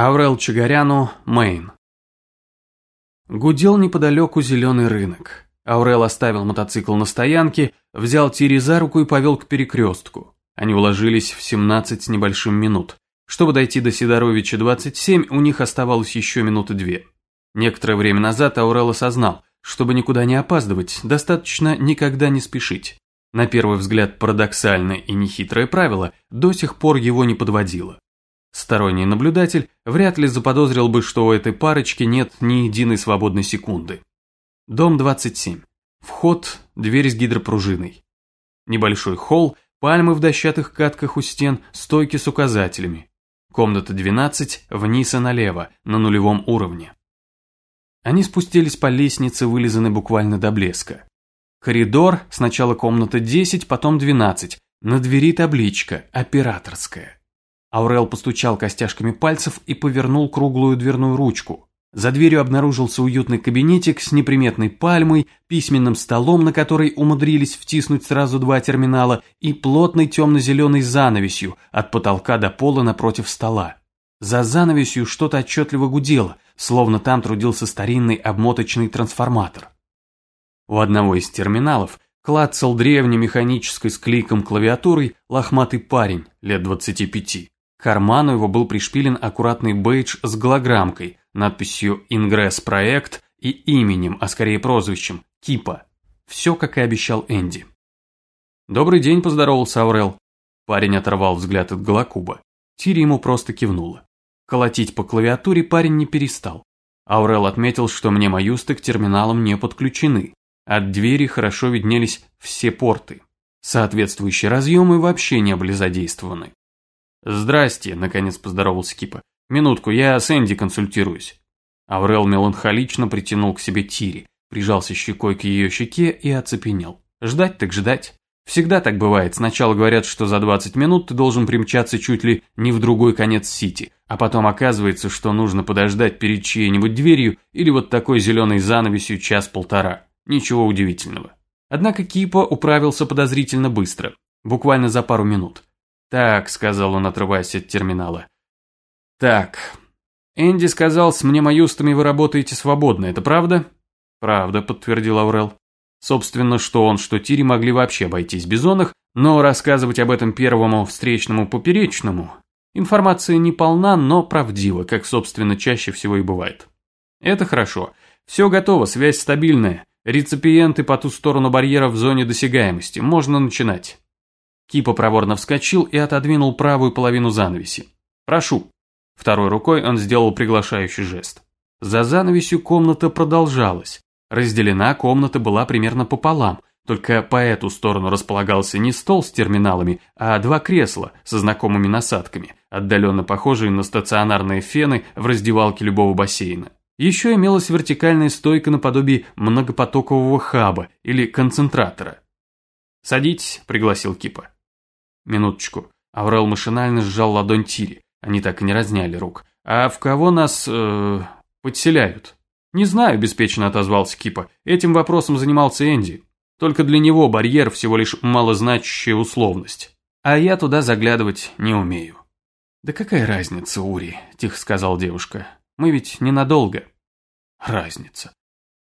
Аурел Чагаряну, Мэйн. Гудел неподалеку зеленый рынок. Аурел оставил мотоцикл на стоянке, взял Тири за руку и повел к перекрестку. Они уложились в 17 с небольшим минут. Чтобы дойти до Сидоровича 27, у них оставалось еще минуты две. Некоторое время назад Аурел осознал, чтобы никуда не опаздывать, достаточно никогда не спешить. На первый взгляд парадоксальное и нехитрое правило до сих пор его не подводило. Сторонний наблюдатель вряд ли заподозрил бы, что у этой парочки нет ни единой свободной секунды. Дом 27. Вход, дверь с гидропружиной. Небольшой холл, пальмы в дощатых катках у стен, стойки с указателями. Комната 12, вниз и налево, на нулевом уровне. Они спустились по лестнице, вылизанной буквально до блеска. Коридор, сначала комната 10, потом 12. На двери табличка «Операторская». Аурел постучал костяшками пальцев и повернул круглую дверную ручку. За дверью обнаружился уютный кабинетик с неприметной пальмой, письменным столом, на который умудрились втиснуть сразу два терминала, и плотной темно-зеленой занавесью от потолка до пола напротив стола. За занавесью что-то отчетливо гудело, словно там трудился старинный обмоточный трансформатор. У одного из терминалов клацал древней механической с кликом клавиатурой лохматый парень лет 25. Карману его был пришпилен аккуратный бейдж с голограммкой, надписью «Ингресс проект» и именем, а скорее прозвищем, Кипа. Все, как и обещал Энди. «Добрый день», – поздоровался Аурел. Парень оторвал взгляд от голокуба. Тири ему просто кивнула. Колотить по клавиатуре парень не перестал. Аурел отметил, что мне маюсты к терминалам не подключены. От двери хорошо виднелись все порты. Соответствующие разъемы вообще не были задействованы. «Здрасте», – наконец поздоровался Кипа. «Минутку, я с Энди консультируюсь». Аврел меланхолично притянул к себе Тири, прижался щекой к ее щеке и оцепенел. Ждать так ждать. Всегда так бывает. Сначала говорят, что за 20 минут ты должен примчаться чуть ли не в другой конец Сити, а потом оказывается, что нужно подождать перед чьей-нибудь дверью или вот такой зеленой занавесью час-полтора. Ничего удивительного. Однако Кипа управился подозрительно быстро, буквально за пару минут. «Так», — сказал он, отрываясь от терминала. «Так, Энди сказал, с мнемоюстами вы работаете свободно, это правда?» «Правда», — подтвердил Аурел. Собственно, что он, что Тири могли вообще обойтись без онах, но рассказывать об этом первому встречному поперечному информация не полна, но правдива, как, собственно, чаще всего и бывает. Это хорошо. Все готово, связь стабильная. Реципиенты по ту сторону барьера в зоне досягаемости. Можно начинать. Кипа проворно вскочил и отодвинул правую половину занавеси. «Прошу». Второй рукой он сделал приглашающий жест. За занавесью комната продолжалась. Разделена комната была примерно пополам, только по эту сторону располагался не стол с терминалами, а два кресла со знакомыми насадками, отдаленно похожие на стационарные фены в раздевалке любого бассейна. Еще имелась вертикальная стойка наподобие многопотокового хаба или концентратора. «Садитесь», – пригласил Кипа. Минуточку. Аврел машинально сжал ладонь Тири. Они так и не разняли рук. «А в кого нас... Э, подселяют?» «Не знаю», – беспечно отозвался Кипа. «Этим вопросом занимался Энди. Только для него барьер всего лишь малозначащая условность. А я туда заглядывать не умею». «Да какая разница, Ури?» – тихо сказал девушка. Мы ведь ненадолго. Разница.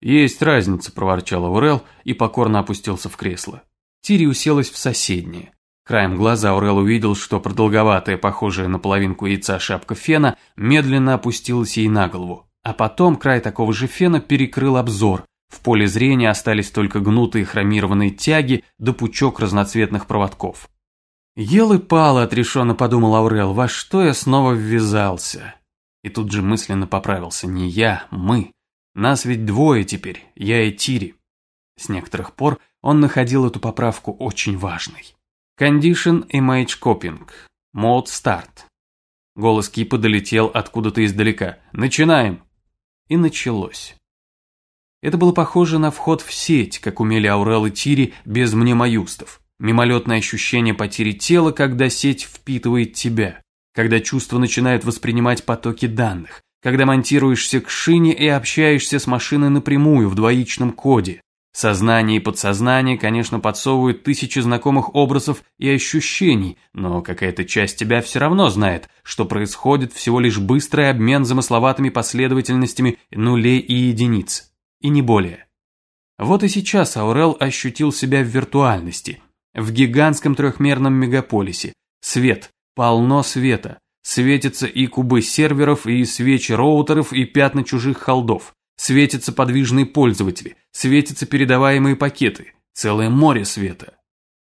Есть разница, проворчал Аурел и покорно опустился в кресло. Тири уселась в соседнее. Краем глаза Аурел увидел, что продолговатая, похожая на половинку яйца шапка фена медленно опустилась ей на голову. А потом край такого же фена перекрыл обзор. В поле зрения остались только гнутые хромированные тяги да пучок разноцветных проводков. «Ел и пал», — отрешенно подумал Аурел, — «во что я снова ввязался?» И тут же мысленно поправился. Не я, мы. Нас ведь двое теперь, я и Тири. С некоторых пор он находил эту поправку очень важной. Condition Image Copying. Mode Start. Голос Кипа долетел откуда-то издалека. «Начинаем!» И началось. Это было похоже на вход в сеть, как умели Аурел и Тири без мнемоюстов. Мимолетное ощущение потери тела, когда сеть впитывает тебя когда чувства начинают воспринимать потоки данных, когда монтируешься к шине и общаешься с машиной напрямую в двоичном коде, Сознание и подсознание, конечно, подсовывают тысячи знакомых образов и ощущений, но какая-то часть тебя все равно знает, что происходит всего лишь быстрый обмен замысловатыми последовательностями нулей и единиц. И не более. Вот и сейчас Аурел ощутил себя в виртуальности, в гигантском трехмерном мегаполисе. Свет, полно света. Светятся и кубы серверов, и свечи роутеров, и пятна чужих холдов. Светятся подвижные пользователи, светятся передаваемые пакеты. Целое море света.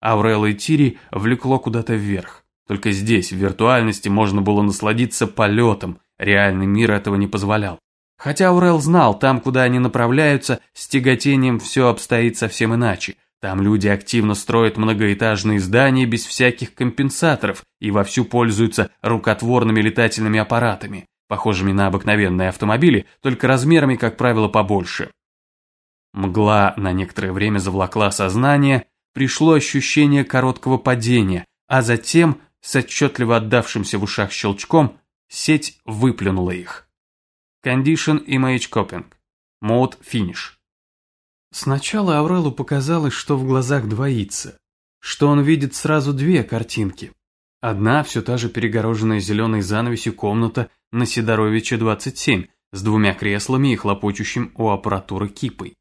Аурел и Тири влекло куда-то вверх. Только здесь, в виртуальности, можно было насладиться полетом, реальный мир этого не позволял. Хотя Аурел знал, там, куда они направляются, с тяготением все обстоит совсем иначе. Там люди активно строят многоэтажные здания без всяких компенсаторов и вовсю пользуются рукотворными летательными аппаратами похожими на обыкновенные автомобили, только размерами, как правило, побольше. Мгла на некоторое время завлакла сознание, пришло ощущение короткого падения, а затем, с отчетливо отдавшимся в ушах щелчком, сеть выплюнула их. Condition Image Copying. Mode Finish. Сначала Аврелу показалось, что в глазах двоится, что он видит сразу две картинки. Одна, все та же перегороженная зеленой занавесью комната на Сидоровича 27 с двумя креслами и хлопочущим у аппаратуры кипой.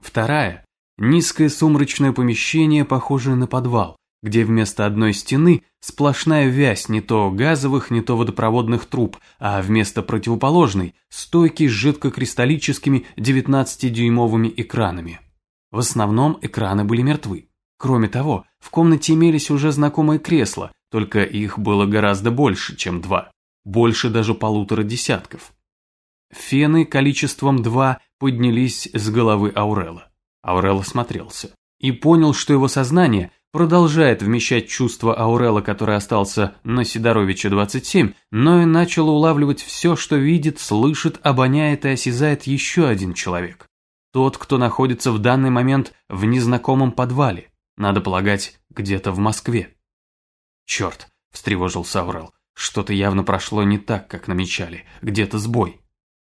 Вторая – низкое сумрачное помещение, похожее на подвал, где вместо одной стены сплошная вязь не то газовых, не то водопроводных труб, а вместо противоположной – стойки с жидкокристаллическими 19-дюймовыми экранами. В основном экраны были мертвы. Кроме того, в комнате имелись уже знакомые кресла, только их было гораздо больше, чем два больше даже полутора десятков. Фены количеством два поднялись с головы Аурела. Аурел осмотрелся и понял, что его сознание продолжает вмещать чувства Аурела, который остался на Сидоровиче 27, но и начал улавливать все, что видит, слышит, обоняет и осязает еще один человек. Тот, кто находится в данный момент в незнакомом подвале, надо полагать, где-то в Москве. «Черт!» – встревожился Аурел. Что-то явно прошло не так, как намечали, где-то сбой.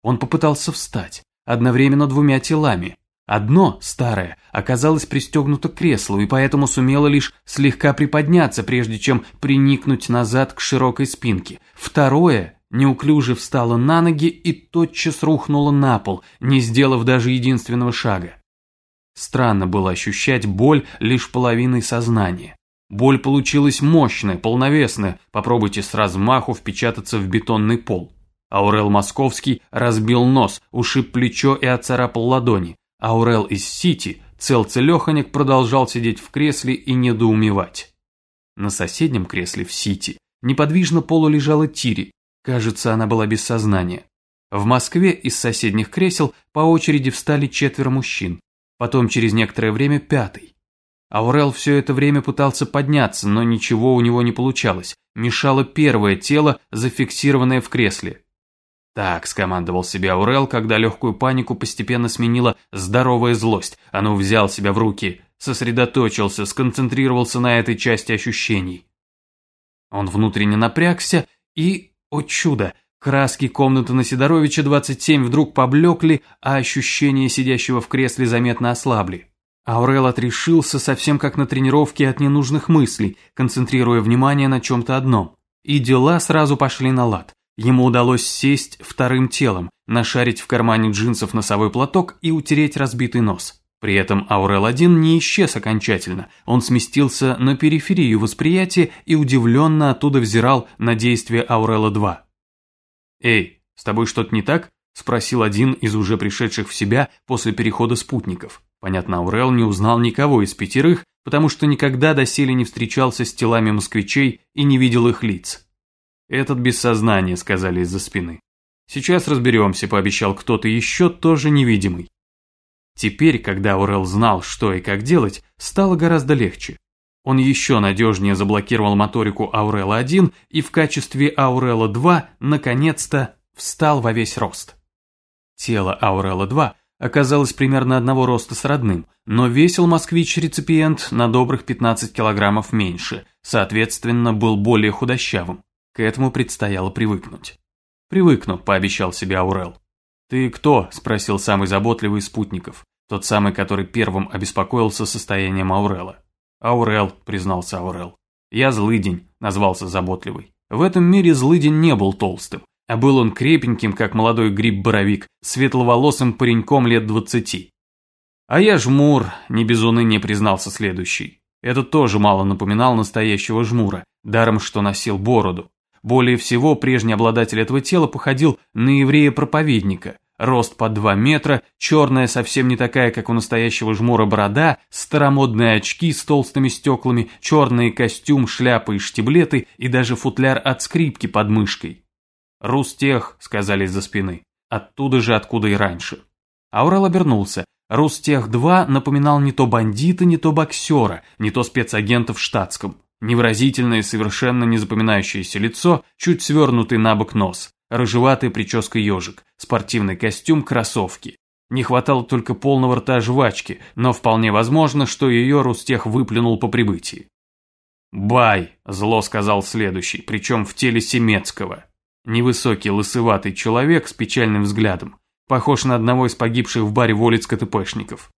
Он попытался встать, одновременно двумя телами. Одно, старое, оказалось пристегнуто к креслу и поэтому сумело лишь слегка приподняться, прежде чем приникнуть назад к широкой спинке. Второе неуклюже встало на ноги и тотчас рухнуло на пол, не сделав даже единственного шага. Странно было ощущать боль лишь половиной сознания. Боль получилась мощная, полновесная, попробуйте с размаху впечататься в бетонный пол. Аурел Московский разбил нос, ушиб плечо и отцарапал ладони. Аурел из Сити, цел-целеханик, продолжал сидеть в кресле и недоумевать. На соседнем кресле в Сити неподвижно полу лежала Тири, кажется, она была без сознания. В Москве из соседних кресел по очереди встали четверо мужчин, потом через некоторое время пятый. Аурел все это время пытался подняться, но ничего у него не получалось. Мешало первое тело, зафиксированное в кресле. Так, скомандовал себе Аурел, когда легкую панику постепенно сменила здоровая злость. А ну взял себя в руки, сосредоточился, сконцентрировался на этой части ощущений. Он внутренне напрягся и, о чудо, краски комнаты на Сидоровича 27 вдруг поблекли, а ощущения сидящего в кресле заметно ослабли. Аурел отрешился совсем как на тренировке от ненужных мыслей, концентрируя внимание на чем-то одном. И дела сразу пошли на лад. Ему удалось сесть вторым телом, нашарить в кармане джинсов носовой платок и утереть разбитый нос. При этом Аурел-1 не исчез окончательно, он сместился на периферию восприятия и удивленно оттуда взирал на действия Аурела-2. «Эй, с тобой что-то не так?» – спросил один из уже пришедших в себя после перехода спутников. Понятно, Аурел не узнал никого из пятерых, потому что никогда доселе не встречался с телами москвичей и не видел их лиц. «Этот без сознания», — сказали из-за спины. «Сейчас разберемся», — пообещал кто-то еще, тоже невидимый. Теперь, когда Аурел знал, что и как делать, стало гораздо легче. Он еще надежнее заблокировал моторику Аурела-1 и в качестве Аурела-2 наконец-то встал во весь рост. Тело Аурела-2 оказалось примерно одного роста с родным, но весил москвич-реципиент на добрых 15 килограммов меньше, соответственно, был более худощавым. К этому предстояло привыкнуть. «Привыкну», – пообещал себе Аурел. «Ты кто?» – спросил самый заботливый из спутников. тот самый, который первым обеспокоился состоянием Аурела. «Аурел», — признался Аурел. «Я злыдень», — назвался заботливый. В этом мире злыдень не был толстым, а был он крепеньким, как молодой гриб-боровик, светловолосым пареньком лет двадцати. А я жмур, не без уныния признался следующий. Этот тоже мало напоминал настоящего жмура, даром что носил бороду. Более всего, прежний обладатель этого тела походил на еврея-проповедника. Рост под 2 метра, черная, совсем не такая, как у настоящего жмура борода, старомодные очки с толстыми стеклами, черный костюм, шляпа и штиблеты и даже футляр от скрипки под мышкой. «Рустех», — сказали из-за спины. Оттуда же, откуда и раньше. Аурел обернулся. Рустех-2 напоминал не то бандита, не то боксера, не то спецагента в штатском. Невразительное, совершенно не запоминающееся лицо, чуть свернутый на бок нос, рыжеватая прическа ежик, спортивный костюм, кроссовки. Не хватало только полного рта жвачки, но вполне возможно, что ее Рустех выплюнул по прибытии. «Бай!» – зло сказал следующий, причем в теле Семецкого. Невысокий лысыватый человек с печальным взглядом, похож на одного из погибших в баре Волец КТПшников.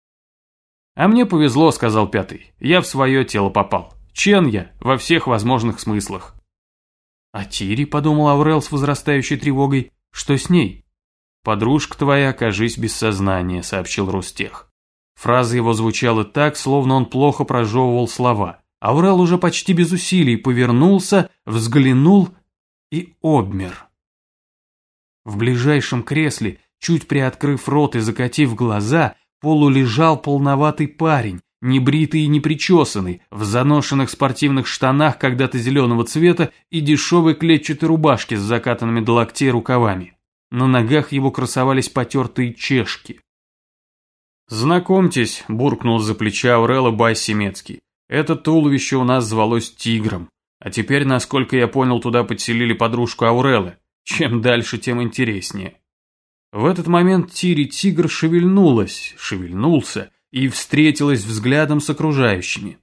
«А мне повезло», – сказал пятый, – «я в свое тело попал». Чен я, во всех возможных смыслах. А Тири, подумал Аврел с возрастающей тревогой, что с ней? Подружка твоя, окажись без сознания, сообщил Рустех. Фраза его звучала так, словно он плохо прожевывал слова. Аврел уже почти без усилий повернулся, взглянул и обмер. В ближайшем кресле, чуть приоткрыв рот и закатив глаза, полулежал полноватый парень, небритый и непричесанный, в заношенных спортивных штанах когда-то зеленого цвета и дешевой клетчатой рубашке с закатанными до локтей рукавами. На ногах его красовались потертые чешки. «Знакомьтесь», – буркнул за плеча Аурела Бай Семецкий. «Это туловище у нас звалось Тигром. А теперь, насколько я понял, туда подселили подружку Аурелы. Чем дальше, тем интереснее». В этот момент Тири Тигр шевельнулась, шевельнулся – и встретилась взглядом с окружающими.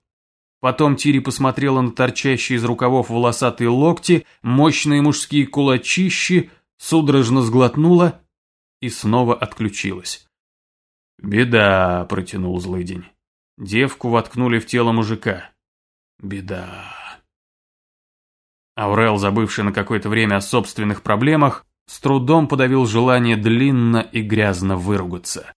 Потом Тири посмотрела на торчащие из рукавов волосатые локти, мощные мужские кулачищи, судорожно сглотнула и снова отключилась. «Беда», — протянул злый день. Девку воткнули в тело мужика. «Беда». Аурел, забывший на какое-то время о собственных проблемах, с трудом подавил желание длинно и грязно выругаться.